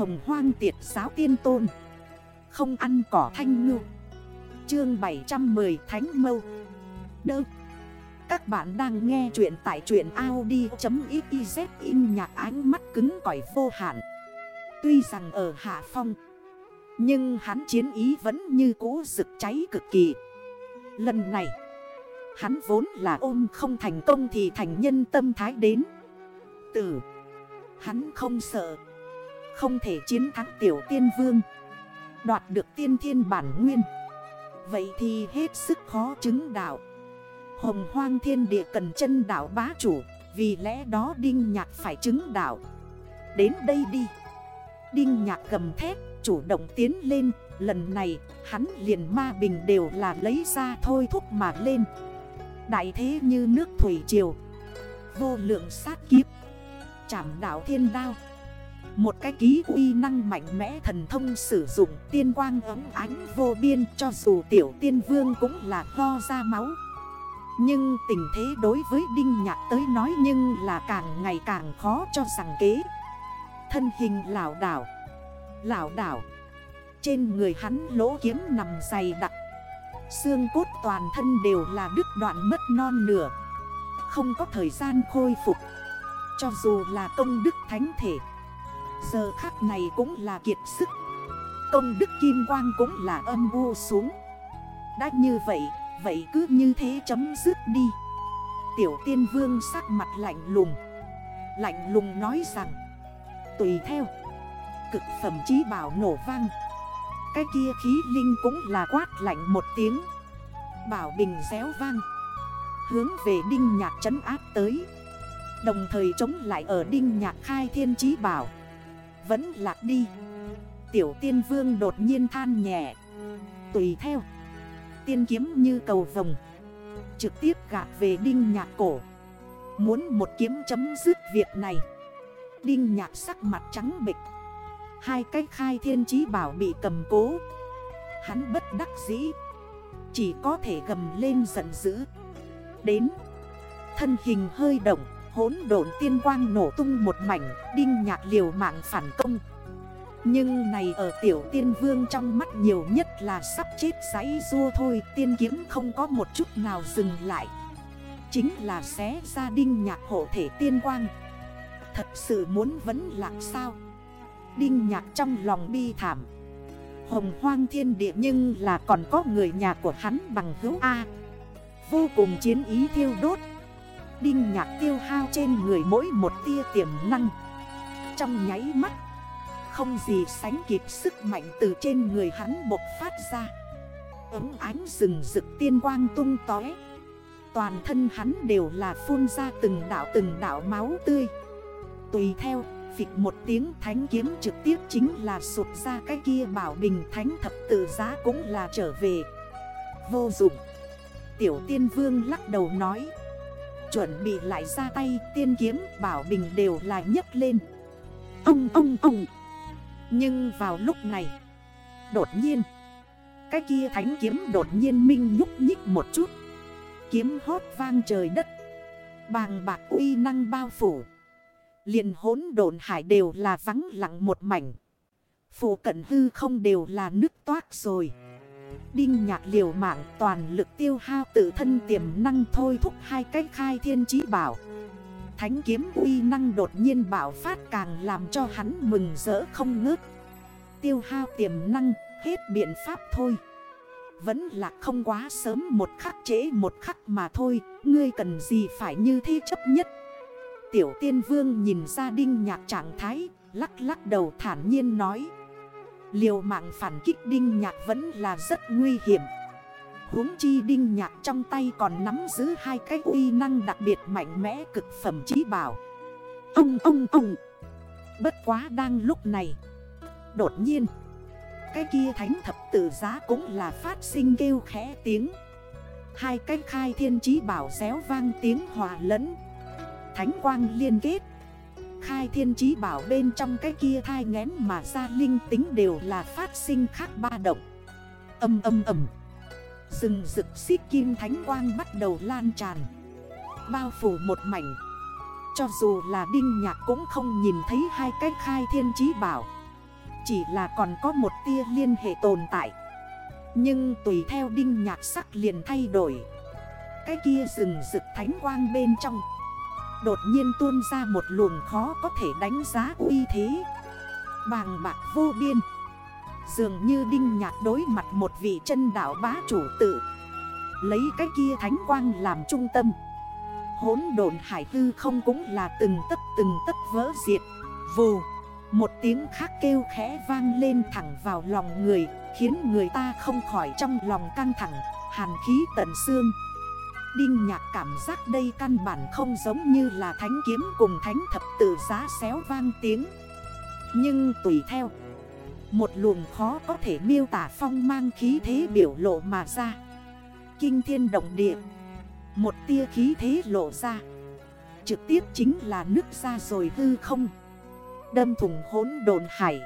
Hồng hoang tiệt giáo tiên tôn. Không ăn cỏ thanh ngư. Chương 710 Thánh Mâu. Đơ. Các bạn đang nghe chuyện tại chuyện Audi.xyz in nhạc ánh mắt cứng cỏi vô hạn. Tuy rằng ở Hạ Phong, Nhưng hắn chiến ý vẫn như cũ rực cháy cực kỳ. Lần này, Hắn vốn là ôm không thành công thì thành nhân tâm thái đến. Tử Hắn không sợ. Không thể chiến thắng tiểu tiên vương. Đoạt được tiên thiên bản nguyên. Vậy thì hết sức khó chứng đạo. Hồng hoang thiên địa cần chân đạo bá chủ, Vì lẽ đó Đinh Nhạc phải chứng đạo. Đến đây đi. Đinh Nhạc gầm thét, chủ động tiến lên. Lần này, hắn liền ma bình đều là lấy ra thôi thúc mà lên. Đại thế như nước thủy triều. Vô lượng sát kiếp. Chảm đảo thiên đao. Một cái ký uy năng mạnh mẽ thần thông sử dụng, tiên quang ấm ánh vô biên, Cho dù tiểu tiên vương cũng là lo ra máu. Nhưng tình thế đối với Đinh Nhạc tới nói nhưng là càng ngày càng khó cho rằng kế. Thân hình lão đảo lão đảo. Trên người hắn lỗ kiếm nằm dày đặc. Xương cốt toàn thân đều là đứt đoạn mất non nửa. Không có thời gian khôi phục. Cho dù là công đức thánh thể Giờ khắc này cũng là kiệt sức. Công đức kim quang cũng là âm u xuống. Đã như vậy, vậy cứ như thế chấm dứt đi. Tiểu tiên vương sắc mặt lạnh lùng. Lạnh lùng nói rằng Tùy theo. Cực phẩm chí bảo nổ vang. Cái kia khí linh cũng là quát lạnh một tiếng. Bảo bình réo vang. Hướng về đinh nhạc trấn áp tới. Đồng thời chống lại ở đinh nhạc khai thiên chí bảo. Vẫn lạc đi. Tiểu tiên vương đột nhiên than nhẹ. Tùy theo. Tiên kiếm như cầu vồng. Trực tiếp gạt về đinh nhạc cổ. Muốn một kiếm chấm dứt việc này. Đinh nhạc sắc mặt trắng bịch Hai cách khai thiên chí bảo bị cầm cố. Hắn bất đắc dĩ. Chỉ có thể gầm lên giận dữ. Đến. Thân hình hơi động. Hốn độn tiên quang nổ tung một mảnh, Đinh nhạc liều mạng phản công. Nhưng này ở tiểu tiên vương trong mắt nhiều nhất là sắp chết giấy rua thôi, Tiên kiếm không có một chút nào dừng lại. Chính là xé ra đinh nhạc hộ thể tiên quang. Thật sự muốn vấn lạc sao? Đinh nhạc trong lòng bi thảm. Hồng hoang thiên địa nhưng là còn có người nhà của hắn bằng hữu A. Vô cùng chiến ý thiêu đốt. Đinh nhạc tiêu hao trên người mỗi một tia tiềm năng. Trong nháy mắt, Không gì sánh kịp sức mạnh từ trên người hắn bộc phát ra. Ấm ánh rừng rực tiên quang tung tói Toàn thân hắn đều là phun ra từng đảo từng đảo máu tươi. Tùy theo, phịch một tiếng thánh kiếm trực tiếp chính là sụt ra cái kia bảo bình thánh thập tự giá cũng là trở về. Vô dụng. Tiểu tiên vương lắc đầu nói. Chuẩn bị lại ra tay, tiên kiếm, bảo bình đều là nhấc lên. Ông ông ông. Nhưng vào lúc này, Đột nhiên, Cái kia thánh kiếm đột nhiên minh nhúc nhích một chút. Kiếm hót vang trời đất. Bàng bạc uy năng bao phủ. Liền hốn độn hải đều là vắng lặng một mảnh. Phủ cận hư không đều là nước toát rồi. Đinh nhạc liều mạng toàn lực tiêu hao tự thân tiềm năng thôi thúc hai cách khai thiên chí bảo. Thánh kiếm uy năng đột nhiên bảo phát càng làm cho hắn mừng rỡ không ngớt. Tiêu hao tiềm năng, hết biện pháp thôi. Vẫn là không quá sớm một khắc trễ một khắc mà thôi, ngươi cần gì phải như thế chấp nhất. Tiểu tiên vương nhìn ra đinh nhạc trạng thái Lắc lắc đầu thản nhiên nói Liều mạng phản kích đinh nhạc vẫn là rất nguy hiểm. Huống chi đinh nhạc trong tay còn nắm giữ hai cái uy năng đặc biệt mạnh mẽ cực phẩm trí bảo. Ông ông ông. Bất quá đang lúc này, Đột nhiên, Cái kia thánh thập tử giá cũng là phát sinh kêu khẽ tiếng. Hai cái khai thiên trí bảo xéo vang tiếng hòa lẫn. Thánh quang liên kết Khai thiên trí bảo bên trong cái kia thai ngén mà ra linh tính đều là phát sinh khác ba động. Âm âm âm. Rừng rực xích kim thánh quang bắt đầu lan tràn. Bao phủ một mảnh. Cho dù là đinh nhạc cũng không nhìn thấy hai cái khai thiên trí bảo. Chỉ là còn có một tia liên hệ tồn tại. Nhưng tùy theo đinh nhạc sắc liền thay đổi. Cái kia rừng rực thánh quang bên trong Đột nhiên tuôn ra một luồng khó có thể đánh giá uy thế. Bàng bạc vô biên. Dường như đinh nhạc đối mặt một vị chân đảo bá chủ tự. Lấy cái kia thánh quang làm trung tâm. Hốn đồn hải tư không cũng là từng tất từng tất vỡ diệt. Vù, Một tiếng khác kêu khẽ vang lên thẳng vào lòng người, Khiến người ta không khỏi trong lòng căng thẳng, Hàn khí tận xương. Đinh nhạc cảm giác đây căn bản không giống như là thánh kiếm cùng thánh thập tử giá xéo vang tiếng. Nhưng tùy theo, Một luồng khó có thể miêu tả phong mang khí thế biểu lộ mà ra. Kinh thiên động địa, Một tia khí thế lộ ra. Trực tiếp chính là nước ra rồi hư không. Đâm thùng hốn đồn hải.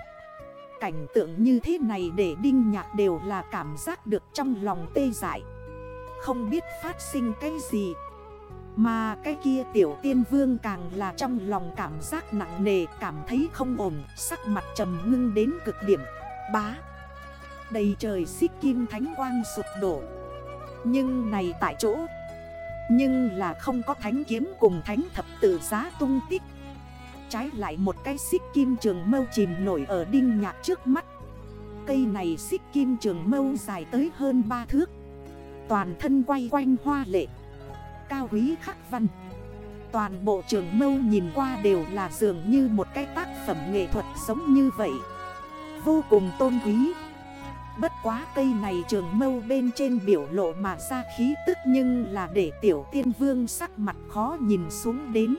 Cảnh tượng như thế này để đinh nhạc đều là cảm giác được trong lòng tê dại. Không biết phát sinh cái gì. Mà cái kia tiểu tiên vương càng là trong lòng cảm giác nặng nề, Cảm thấy không ổn, Sắc mặt trầm ngưng đến cực điểm. Bá! Đầy trời xích kim thánh quang sụp đổ. Nhưng này tại chỗ. Nhưng là không có thánh kiếm cùng thánh thập tử giá tung tích. Trái lại một cái xích kim trường mâu chìm nổi ở đinh nhạc trước mắt. Cây này xích kim trường mâu dài tới hơn 3 thước. Toàn thân quay quanh hoa lệ. Cao quý khắc văn. Toàn bộ trường mâu nhìn qua đều là dường như một cái tác phẩm nghệ thuật giống như vậy. Vô cùng tôn quý. Bất quá cây này trường mâu bên trên biểu lộ mà ra khí tức Nhưng là để tiểu tiên vương sắc mặt khó nhìn xuống đến.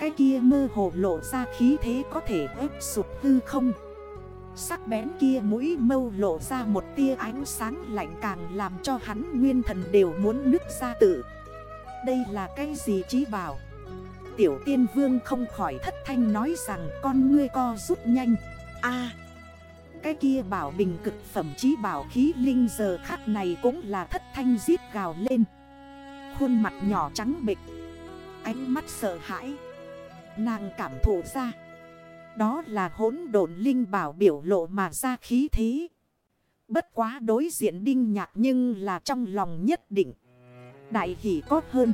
Cái kia mơ hồ lộ ra khí thế có thể ép sụp hư không? Sắc bén kia mũi mâu lộ ra một tia ánh sáng lạnh càng làm cho hắn nguyên thần đều muốn nứt ra tự. Đây là cái gì trí bảo? Tiểu tiên vương không khỏi thất thanh nói rằng con ngươi co rút nhanh. A, Cái kia bảo bình cực phẩm trí bảo khí linh giờ khắc này cũng là thất thanh giết gào lên. Khuôn mặt nhỏ trắng bịch Ánh mắt sợ hãi. Nàng cảm thụ ra. Đó là hỗn độn linh bảo biểu lộ mà ra khí thế. Bất quá đối diện đinh nhạc nhưng là trong lòng nhất định. Đại hỷ có hơn.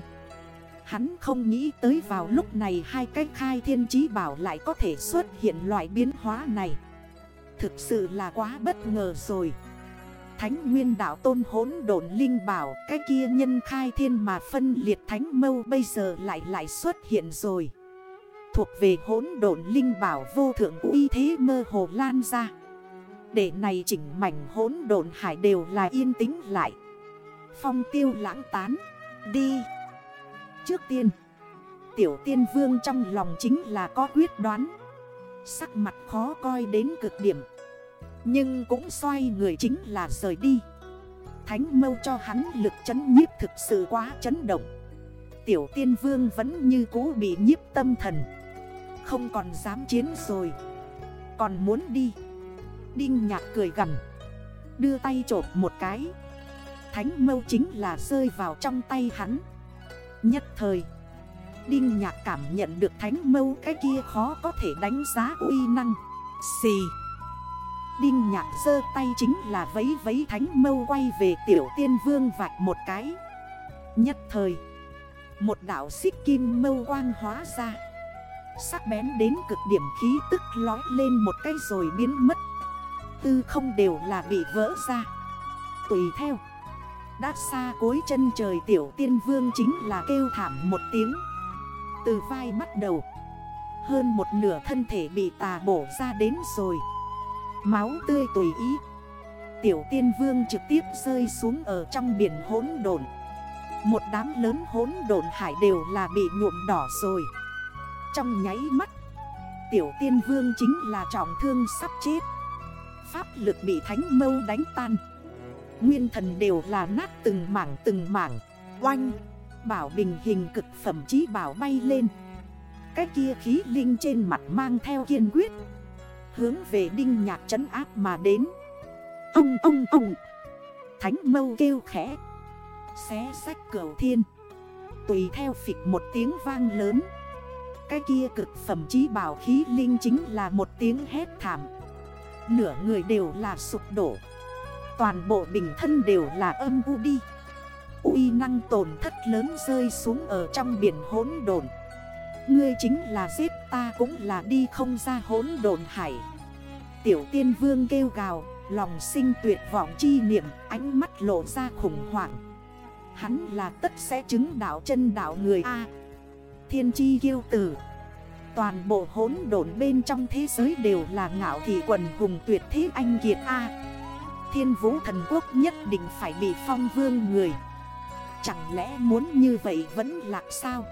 Hắn không nghĩ tới vào lúc này hai cái khai thiên chí bảo lại có thể xuất hiện loại biến hóa này. Thực sự là quá bất ngờ rồi. Thánh nguyên đạo tôn hốn độn linh bảo, Cái kia nhân khai thiên mà phân liệt thánh mâu bây giờ lại lại xuất hiện rồi thuộc về hỗn độn linh bảo vô thượng uy thế mơ hồ lan ra. Để này chỉnh mảnh hỗn độn hải đều là yên tĩnh lại. Phong tiêu lãng tán, đi. Trước tiên, tiểu tiên vương trong lòng chính là có quyết đoán. Sắc mặt khó coi đến cực điểm. Nhưng cũng xoay người chính là rời đi. Thánh mâu cho hắn lực chấn nhiếp thực sự quá chấn động. Tiểu tiên vương vẫn như cũ bị nhiếp tâm thần. Không còn dám chiến rồi. Còn muốn đi. Đinh nhạc cười gần Đưa tay trộp một cái. Thánh mâu chính là rơi vào trong tay hắn. Nhất thời, Đinh nhạc cảm nhận được thánh mâu cái kia khó có thể đánh giá uy năng. Xì. Đinh nhạc dơ tay chính là vấy vấy thánh mâu quay về tiểu tiên vương vạch một cái. Nhất thời, Một đảo xích kim mâu quang hóa ra. Sắc bén đến cực điểm khí tức lói lên một cái rồi biến mất. Tư không đều là bị vỡ ra. Tùy theo, Đã xa cuối chân trời tiểu tiên vương chính là kêu thảm một tiếng. Từ vai bắt đầu, Hơn một nửa thân thể bị tà bổ ra đến rồi. Máu tươi tùy ý, Tiểu tiên vương trực tiếp rơi xuống ở trong biển hốn đồn Một đám lớn hốn đồn hải đều là bị nhuộm đỏ rồi trong nháy mắt. Tiểu tiên vương chính là trọng thương sắp chết. Pháp lực bị thánh mâu đánh tan. Nguyên thần đều là nát từng mảng từng mảng. Oanh! Bảo bình hình cực phẩm chí bảo bay lên. Cái kia khí linh trên mặt mang theo kiên quyết. Hướng về đinh nhạc trấn áp mà đến. Ông ông ông! Thánh mâu kêu khẽ. Xé sách cửu thiên. Tùy theo phịch một tiếng vang lớn cái kia cực phẩm chí bảo khí linh chính là một tiếng hét thảm. Nửa người đều là sụp đổ. Toàn bộ bình thân đều là âm u đi. Uy năng tổn thất lớn rơi xuống ở trong biển hỗn đồn Ngươi chính là giết ta cũng là đi không ra hỗn đồn hải. Tiểu tiên vương kêu gào, Lòng sinh tuyệt vọng chi niệm, Ánh mắt lộ ra khủng hoảng. Hắn là tất sẽ chứng đạo chân đạo người A Thiên chi kiêu tử. Toàn bộ hỗn độn bên trong thế giới đều là ngạo thị quần hùng tuyệt thế anh kiệt A. Thiên vũ thần quốc nhất định phải bị phong vương người. Chẳng lẽ muốn như vậy vẫn lạc sao?